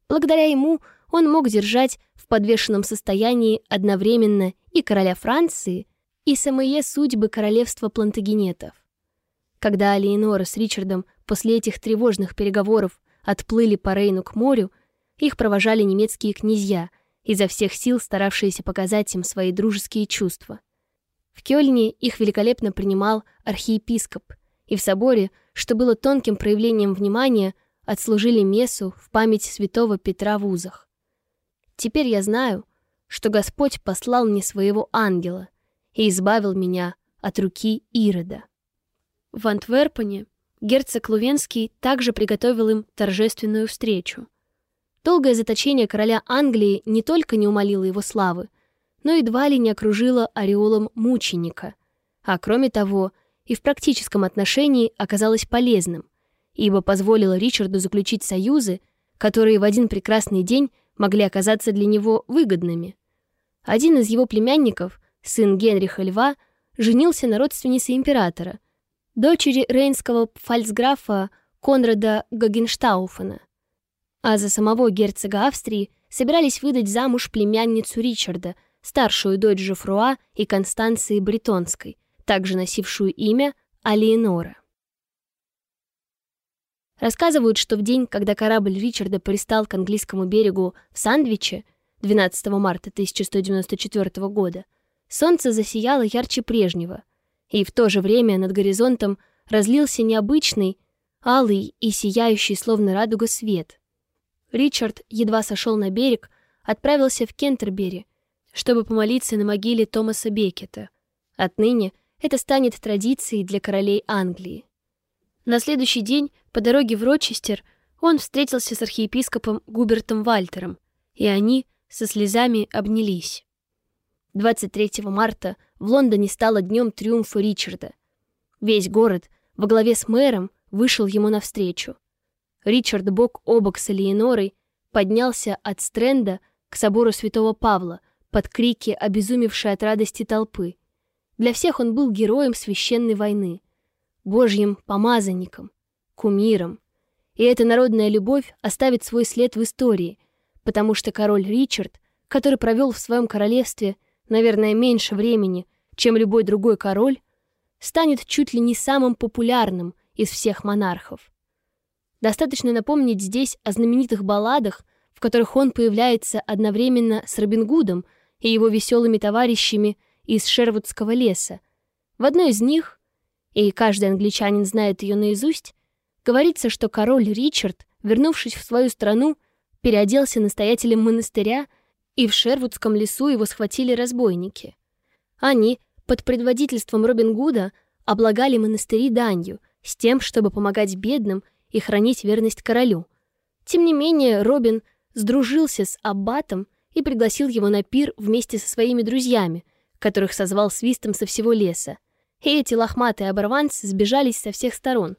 A: Благодаря ему он мог держать в подвешенном состоянии одновременно и короля Франции, и самые судьбы королевства плантагенетов. Когда Алиенора с Ричардом после этих тревожных переговоров отплыли по Рейну к морю, их провожали немецкие князья, изо всех сил старавшиеся показать им свои дружеские чувства. В Кёльне их великолепно принимал архиепископ, и в соборе что было тонким проявлением внимания, отслужили мессу в память святого Петра в узах. Теперь я знаю, что Господь послал мне своего ангела и избавил меня от руки Ирода. В Антверпене герцог Лувенский также приготовил им торжественную встречу. Долгое заточение короля Англии не только не умолило его славы, но едва ли не окружило ореолом мученика, а кроме того и в практическом отношении оказалось полезным, ибо позволило Ричарду заключить союзы, которые в один прекрасный день могли оказаться для него выгодными. Один из его племянников, сын Генриха Льва, женился на родственнице императора, дочери рейнского фальцграфа Конрада Гагенштауфена. А за самого герцога Австрии собирались выдать замуж племянницу Ричарда, старшую дочь Жофруа и Констанции Бретонской, также носившую имя Алиенора. Рассказывают, что в день, когда корабль Ричарда пристал к английскому берегу в Сандвиче 12 марта 1194 года, солнце засияло ярче прежнего, и в то же время над горизонтом разлился необычный, алый и сияющий, словно радуга, свет. Ричард едва сошел на берег, отправился в Кентербери, чтобы помолиться на могиле Томаса Бекета. Отныне это станет традицией для королей Англии. На следующий день по дороге в Рочестер он встретился с архиепископом Губертом Вальтером, и они со слезами обнялись. 23 марта в Лондоне стало днем триумфа Ричарда. Весь город во главе с мэром вышел ему навстречу. Ричард бок о бок с Элеонорой поднялся от Стрэнда к собору святого Павла под крики обезумевшей от радости толпы. Для всех он был героем священной войны, божьим помазанником, кумиром. И эта народная любовь оставит свой след в истории, потому что король Ричард, который провел в своем королевстве, наверное, меньше времени, чем любой другой король, станет чуть ли не самым популярным из всех монархов. Достаточно напомнить здесь о знаменитых балладах, в которых он появляется одновременно с Робин Гудом и его веселыми товарищами из Шервудского леса. В одной из них, и каждый англичанин знает ее наизусть, говорится, что король Ричард, вернувшись в свою страну, переоделся настоятелем монастыря, и в Шервудском лесу его схватили разбойники. Они, под предводительством Робин Гуда, облагали монастыри данью, с тем, чтобы помогать бедным и хранить верность королю. Тем не менее, Робин сдружился с аббатом и пригласил его на пир вместе со своими друзьями, которых созвал свистом со всего леса. И эти лохматые оборванцы сбежались со всех сторон.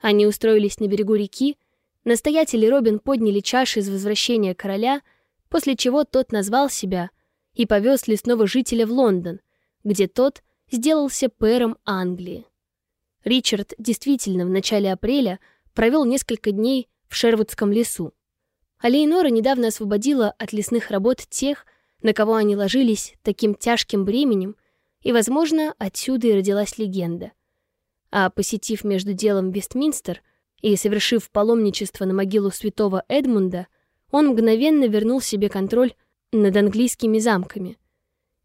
A: Они устроились на берегу реки, настоятели Робин подняли чаши из возвращения короля, после чего тот назвал себя и повез лесного жителя в Лондон, где тот сделался пэром Англии. Ричард действительно в начале апреля провел несколько дней в Шервудском лесу. А недавно освободила от лесных работ тех, на кого они ложились таким тяжким бременем, и, возможно, отсюда и родилась легенда. А посетив между делом Вестминстер и совершив паломничество на могилу святого Эдмунда, он мгновенно вернул себе контроль над английскими замками.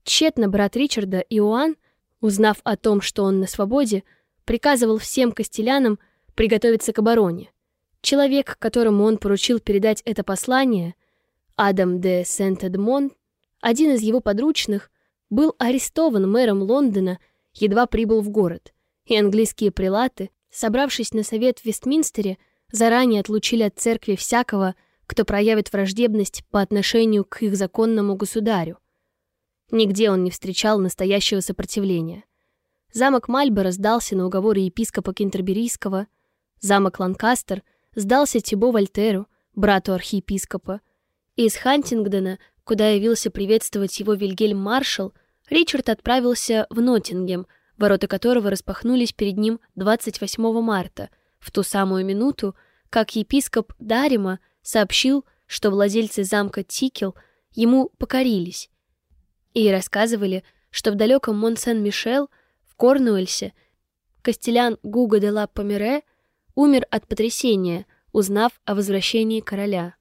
A: Тщетно брат Ричарда Иоанн, узнав о том, что он на свободе, приказывал всем костелянам приготовиться к обороне. Человек, которому он поручил передать это послание, Адам де Сент-Эдмон, один из его подручных, был арестован мэром Лондона, едва прибыл в город, и английские прилаты, собравшись на совет в Вестминстере, заранее отлучили от церкви всякого, кто проявит враждебность по отношению к их законному государю. Нигде он не встречал настоящего сопротивления. Замок Мальборо сдался на уговоры епископа Кентерберийского, замок Ланкастер — сдался Тибо Вольтеру, брату архиепископа. Из Хантингдона, куда явился приветствовать его Вильгельм Маршал, Ричард отправился в Ноттингем, ворота которого распахнулись перед ним 28 марта, в ту самую минуту, как епископ Дарима сообщил, что владельцы замка Тикел ему покорились, и рассказывали, что в далеком Мон-Сен-Мишел, в Корнуэльсе, Костелян Гуго де ла Помере — умер от потрясения, узнав о возвращении короля.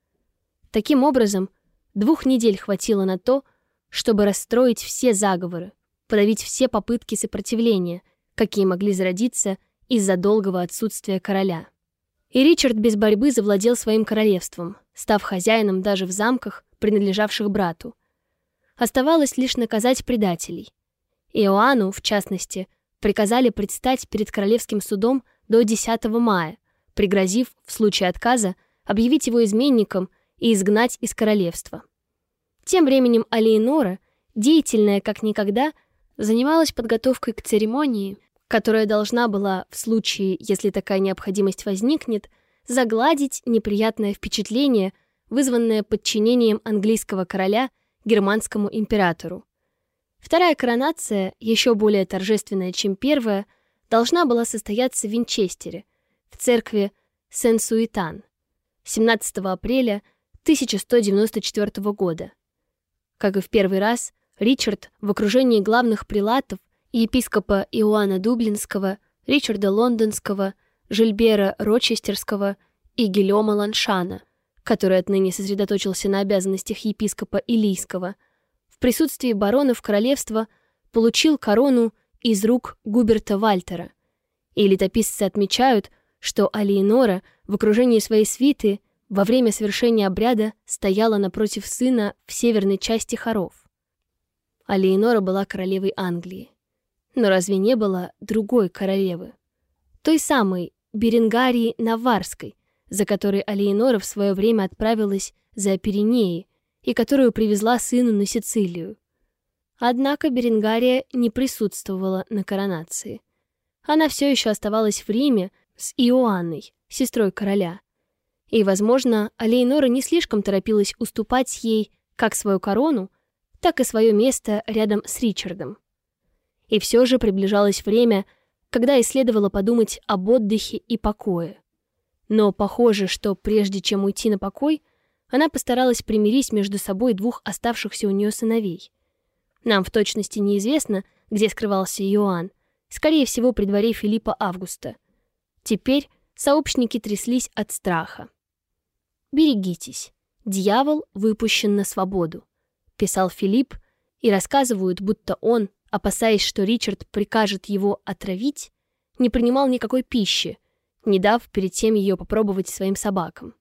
A: Таким образом, двух недель хватило на то, чтобы расстроить все заговоры, подавить все попытки сопротивления, какие могли зародиться из-за долгого отсутствия короля. И Ричард без борьбы завладел своим королевством, став хозяином даже в замках, принадлежавших брату. Оставалось лишь наказать предателей. Иоанну, в частности, приказали предстать перед королевским судом до 10 мая, пригрозив, в случае отказа, объявить его изменником и изгнать из королевства. Тем временем Алиенора, деятельная как никогда, занималась подготовкой к церемонии, которая должна была, в случае, если такая необходимость возникнет, загладить неприятное впечатление, вызванное подчинением английского короля германскому императору. Вторая коронация, еще более торжественная, чем первая, должна была состояться в Винчестере, в церкви Сен-Суитан, 17 апреля 1194 года. Как и в первый раз, Ричард в окружении главных прилатов и епископа Иоанна Дублинского, Ричарда Лондонского, Жильбера Рочестерского и Гильома Ланшана, который отныне сосредоточился на обязанностях епископа Илийского, в присутствии баронов королевства получил корону из рук Губерта Вальтера. И летописцы отмечают, что Алиенора в окружении своей свиты во время совершения обряда стояла напротив сына в северной части хоров. Алиенора была королевой Англии. Но разве не было другой королевы? Той самой Беренгарии Наварской, за которой Алиенора в свое время отправилась за Пиренеи и которую привезла сыну на Сицилию. Однако Беренгария не присутствовала на коронации. Она все еще оставалась в Риме с Иоанной, сестрой короля. И, возможно, Алейнора не слишком торопилась уступать ей как свою корону, так и свое место рядом с Ричардом. И все же приближалось время, когда и следовало подумать об отдыхе и покое. Но похоже, что прежде чем уйти на покой, она постаралась примирить между собой двух оставшихся у нее сыновей. Нам в точности неизвестно, где скрывался Иоанн, скорее всего, при дворе Филиппа Августа. Теперь сообщники тряслись от страха. «Берегитесь, дьявол выпущен на свободу», — писал Филипп, и рассказывают, будто он, опасаясь, что Ричард прикажет его отравить, не принимал никакой пищи, не дав перед тем ее попробовать своим собакам.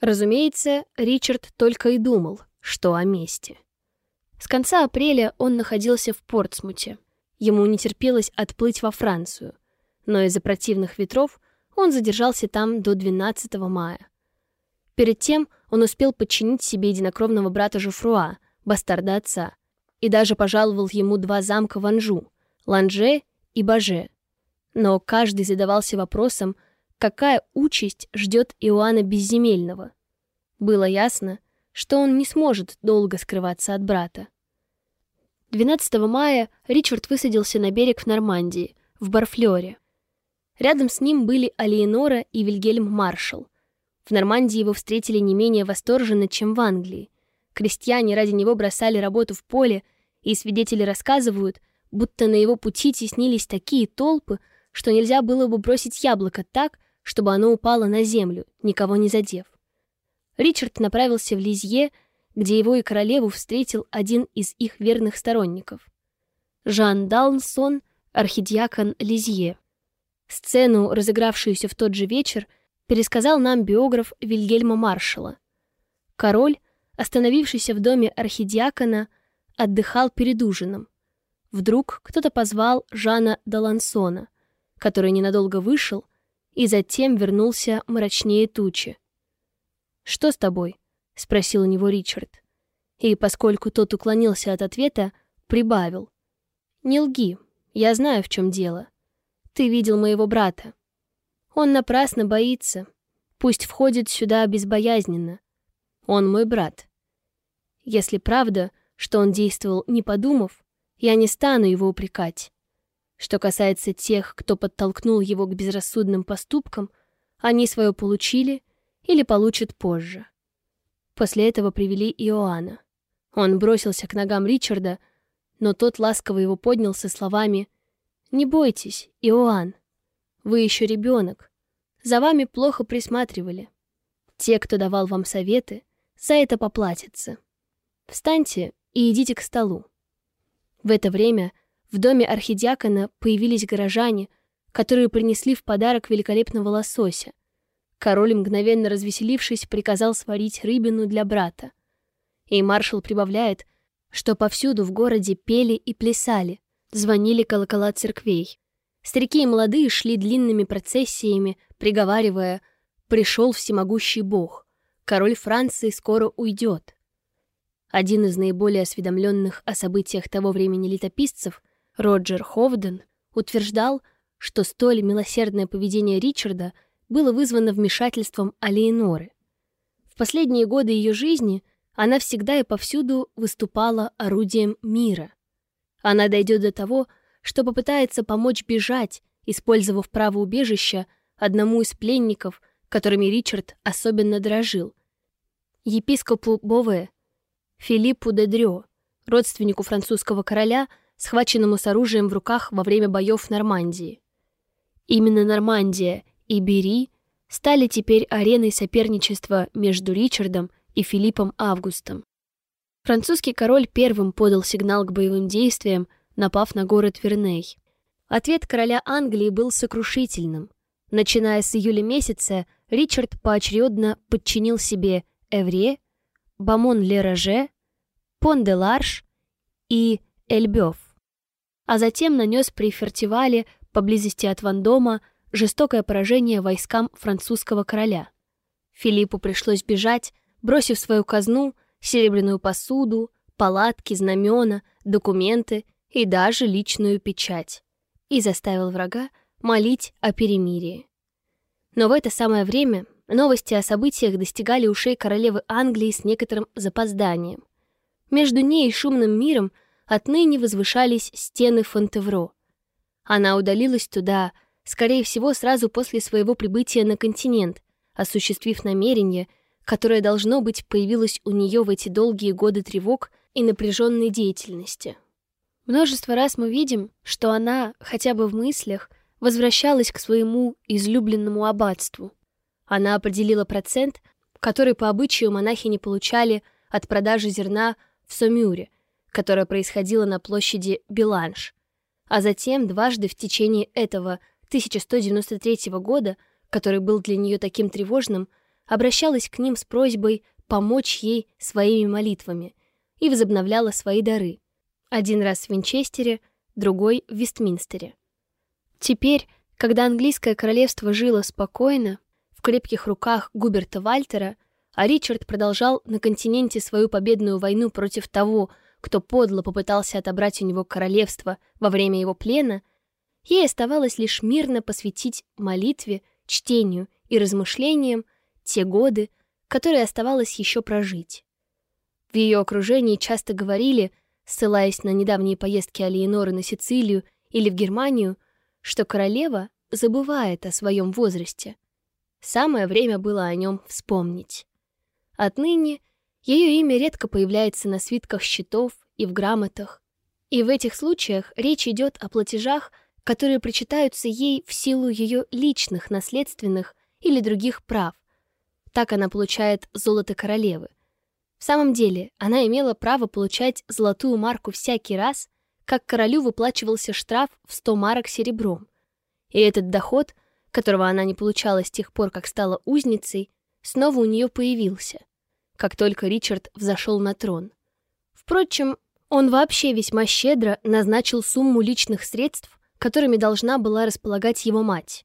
A: Разумеется, Ричард только и думал, что о мести. С конца апреля он находился в Портсмуте. Ему не терпелось отплыть во Францию, но из-за противных ветров он задержался там до 12 мая. Перед тем он успел подчинить себе единокровного брата Жуфруа, бастарда отца, и даже пожаловал ему два замка в Анжу — Ланже и Баже. Но каждый задавался вопросом, какая участь ждет Иоанна Безземельного. Было ясно, что он не сможет долго скрываться от брата. 12 мая Ричард высадился на берег в Нормандии, в Барфлёре. Рядом с ним были Алиенора и Вильгельм Маршал. В Нормандии его встретили не менее восторженно, чем в Англии. Крестьяне ради него бросали работу в поле, и свидетели рассказывают, будто на его пути теснились такие толпы, что нельзя было бы бросить яблоко так, чтобы оно упало на землю, никого не задев. Ричард направился в Лизье, где его и королеву встретил один из их верных сторонников. Жан Далнсон, архидиакон Лизье. Сцену, разыгравшуюся в тот же вечер, пересказал нам биограф Вильгельма Маршала. Король, остановившийся в доме архидиакона, отдыхал перед ужином. Вдруг кто-то позвал Жана Далансона, который ненадолго вышел и затем вернулся мрачнее тучи. «Что с тобой?» — спросил у него Ричард. И, поскольку тот уклонился от ответа, прибавил. «Не лги, я знаю, в чем дело. Ты видел моего брата. Он напрасно боится. Пусть входит сюда безбоязненно. Он мой брат. Если правда, что он действовал не подумав, я не стану его упрекать. Что касается тех, кто подтолкнул его к безрассудным поступкам, они свое получили или получит позже. После этого привели Иоанна. Он бросился к ногам Ричарда, но тот ласково его поднял со словами «Не бойтесь, Иоанн, вы еще ребенок, за вами плохо присматривали. Те, кто давал вам советы, за это поплатятся. Встаньте и идите к столу». В это время в доме архидиакона появились горожане, которые принесли в подарок великолепного лосося, Король, мгновенно развеселившись, приказал сварить рыбину для брата. И маршал прибавляет, что повсюду в городе пели и плясали, звонили колокола церквей. Старики и молодые шли длинными процессиями, приговаривая «Пришел всемогущий бог, король Франции скоро уйдет». Один из наиболее осведомленных о событиях того времени летописцев, Роджер Ховден, утверждал, что столь милосердное поведение Ричарда – было вызвано вмешательством Алиеноры. В последние годы ее жизни она всегда и повсюду выступала орудием мира. Она дойдет до того, что попытается помочь бежать, использовав право убежища одному из пленников, которыми Ричард особенно дорожил, епископу Бове, Филиппу де Дрё, родственнику французского короля, схваченному с оружием в руках во время боев в Нормандии. Именно Нормандия и Бери стали теперь ареной соперничества между Ричардом и Филиппом Августом. Французский король первым подал сигнал к боевым действиям, напав на город Верней. Ответ короля Англии был сокрушительным. Начиная с июля месяца, Ричард поочередно подчинил себе Эвре, Бамон-Ле-Роже, Пон-де-Ларш и Эльбёв, а затем нанес при Фертивале, поблизости от Вандома, жестокое поражение войскам французского короля. Филиппу пришлось бежать, бросив свою казну, серебряную посуду, палатки, знамена, документы и даже личную печать, и заставил врага молить о перемирии. Но в это самое время новости о событиях достигали ушей королевы Англии с некоторым запозданием. Между ней и шумным миром отныне возвышались стены Фонтевро. Она удалилась туда, скорее всего, сразу после своего прибытия на континент, осуществив намерение, которое, должно быть, появилось у нее в эти долгие годы тревог и напряженной деятельности. Множество раз мы видим, что она, хотя бы в мыслях, возвращалась к своему излюбленному аббатству. Она определила процент, который по обычаю монахини получали от продажи зерна в Сомюре, которая происходила на площади Беланш, а затем дважды в течение этого 1193 года, который был для нее таким тревожным, обращалась к ним с просьбой помочь ей своими молитвами и возобновляла свои дары. Один раз в Винчестере, другой в Вестминстере. Теперь, когда английское королевство жило спокойно, в крепких руках Губерта Вальтера, а Ричард продолжал на континенте свою победную войну против того, кто подло попытался отобрать у него королевство во время его плена, ей оставалось лишь мирно посвятить молитве, чтению и размышлениям те годы, которые оставалось еще прожить. В ее окружении часто говорили, ссылаясь на недавние поездки Алиеноры на Сицилию или в Германию, что королева забывает о своем возрасте. Самое время было о нем вспомнить. Отныне ее имя редко появляется на свитках счетов и в грамотах, и в этих случаях речь идет о платежах, которые причитаются ей в силу ее личных, наследственных или других прав. Так она получает золото королевы. В самом деле, она имела право получать золотую марку всякий раз, как королю выплачивался штраф в 100 марок серебром. И этот доход, которого она не получала с тех пор, как стала узницей, снова у нее появился, как только Ричард взошел на трон. Впрочем, он вообще весьма щедро назначил сумму личных средств, которыми должна была располагать его мать.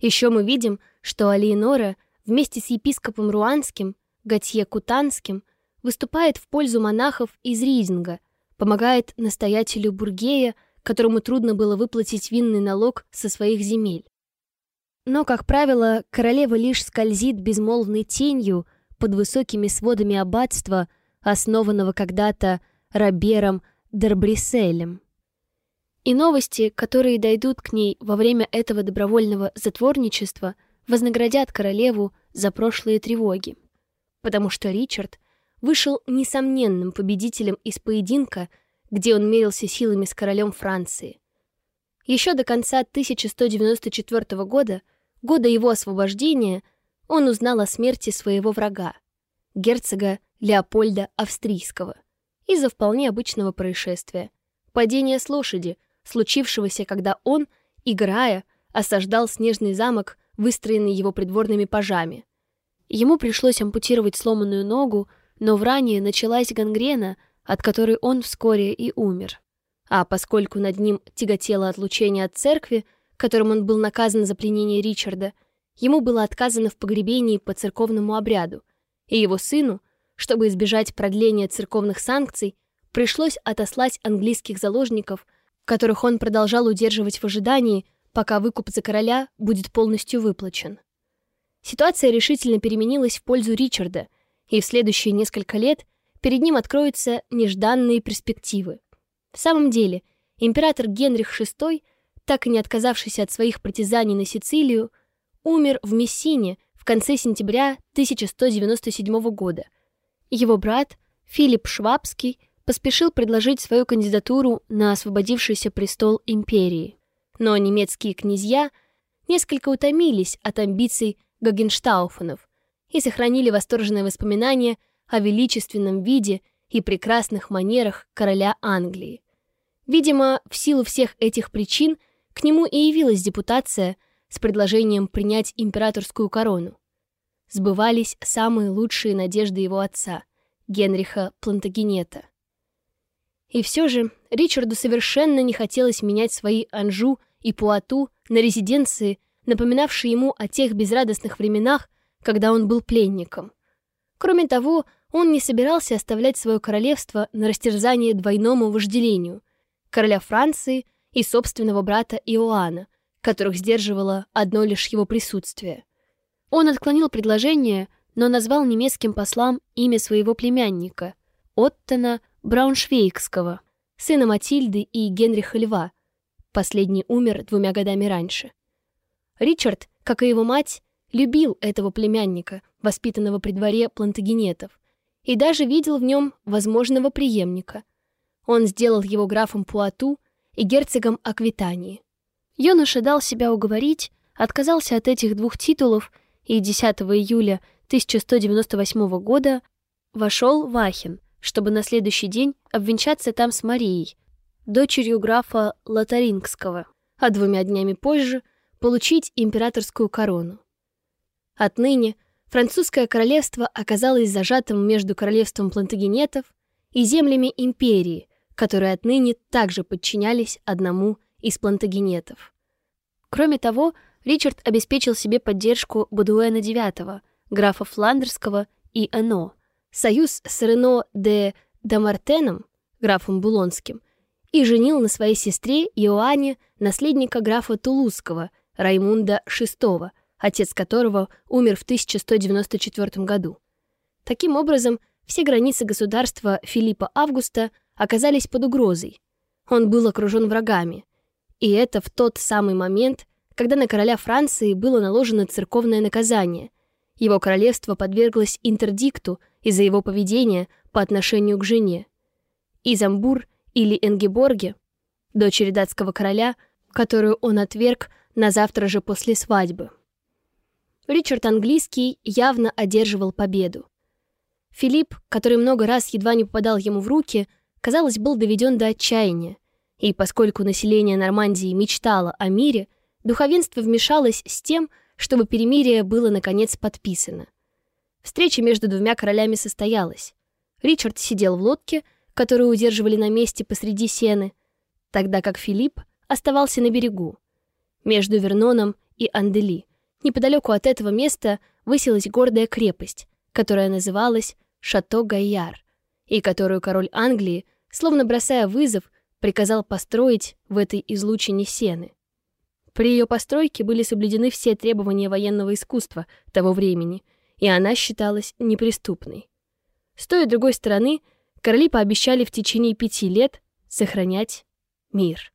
A: Еще мы видим, что Алиенора вместе с епископом Руанским, Готье Кутанским, выступает в пользу монахов из Ризинга, помогает настоятелю Бургея, которому трудно было выплатить винный налог со своих земель. Но, как правило, королева лишь скользит безмолвной тенью под высокими сводами аббатства, основанного когда-то Робером Дербриселем. И новости, которые дойдут к ней во время этого добровольного затворничества, вознаградят королеву за прошлые тревоги. Потому что Ричард вышел несомненным победителем из поединка, где он мерился силами с королем Франции. Еще до конца 1194 года, года его освобождения, он узнал о смерти своего врага, герцога Леопольда Австрийского, из-за вполне обычного происшествия — падения с лошади, случившегося, когда он, играя, осаждал снежный замок, выстроенный его придворными пажами. Ему пришлось ампутировать сломанную ногу, но в ране началась гангрена, от которой он вскоре и умер. А поскольку над ним тяготело отлучение от церкви, которым он был наказан за пленение Ричарда, ему было отказано в погребении по церковному обряду, и его сыну, чтобы избежать продления церковных санкций, пришлось отослать английских заложников, которых он продолжал удерживать в ожидании, пока выкуп за короля будет полностью выплачен. Ситуация решительно переменилась в пользу Ричарда — и в следующие несколько лет перед ним откроются нежданные перспективы. В самом деле, император Генрих VI, так и не отказавшийся от своих притязаний на Сицилию, умер в Мессине в конце сентября 1197 года. Его брат, Филипп Швабский, поспешил предложить свою кандидатуру на освободившийся престол империи. Но немецкие князья несколько утомились от амбиций Гогенштауфенов и сохранили восторженные воспоминания о величественном виде и прекрасных манерах короля Англии. Видимо, в силу всех этих причин к нему и явилась депутация с предложением принять императорскую корону. Сбывались самые лучшие надежды его отца, Генриха Плантагенета. И все же Ричарду совершенно не хотелось менять свои Анжу и Пуату на резиденции, напоминавшие ему о тех безрадостных временах, когда он был пленником. Кроме того, он не собирался оставлять свое королевство на растерзание двойному вожделению — короля Франции и собственного брата Иоанна, которых сдерживало одно лишь его присутствие. Он отклонил предложение, но назвал немецким послам имя своего племянника — Оттона Брауншвейгского, сына Матильды и Генриха Льва. Последний умер двумя годами раньше. Ричард, как и его мать, любил этого племянника, воспитанного при дворе плантагенетов, и даже видел в нем возможного преемника. Он сделал его графом Пуату и герцогом Аквитании. Юноша дал себя уговорить, отказался от этих двух титулов и 10 июля 1198 года вошел в Ахен, чтобы на следующий день обвенчаться там с Марией, дочерью графа Лотарингского, а двумя днями позже получить императорскую корону. Отныне французское королевство оказалось зажатым между королевством плантагенетов и землями империи, которые отныне также подчинялись одному из плантагенетов. Кроме того, Ричард обеспечил себе поддержку Бодуэна IX, графа Фландерского и Эно, союз с Рено де Дамартеном, графом Булонским, и женил на своей сестре Иоанне наследника графа Тулузского, Раймунда VI, отец которого умер в 1194 году. Таким образом, все границы государства Филиппа Августа оказались под угрозой. Он был окружен врагами. И это в тот самый момент, когда на короля Франции было наложено церковное наказание. Его королевство подверглось интердикту из-за его поведения по отношению к жене. Изамбур или Энгеборге, дочери датского короля, которую он отверг на завтра же после свадьбы. Ричард Английский явно одерживал победу. Филипп, который много раз едва не попадал ему в руки, казалось, был доведен до отчаяния, и поскольку население Нормандии мечтало о мире, духовенство вмешалось с тем, чтобы перемирие было наконец подписано. Встреча между двумя королями состоялась. Ричард сидел в лодке, которую удерживали на месте посреди сены, тогда как Филипп оставался на берегу, между Верноном и Андели. Неподалеку от этого места высилась гордая крепость, которая называлась Шато Гайяр, и которую король Англии, словно бросая вызов, приказал построить в этой излучине сены. При ее постройке были соблюдены все требования военного искусства того времени, и она считалась неприступной. С той и другой стороны короли пообещали в течение пяти лет сохранять мир.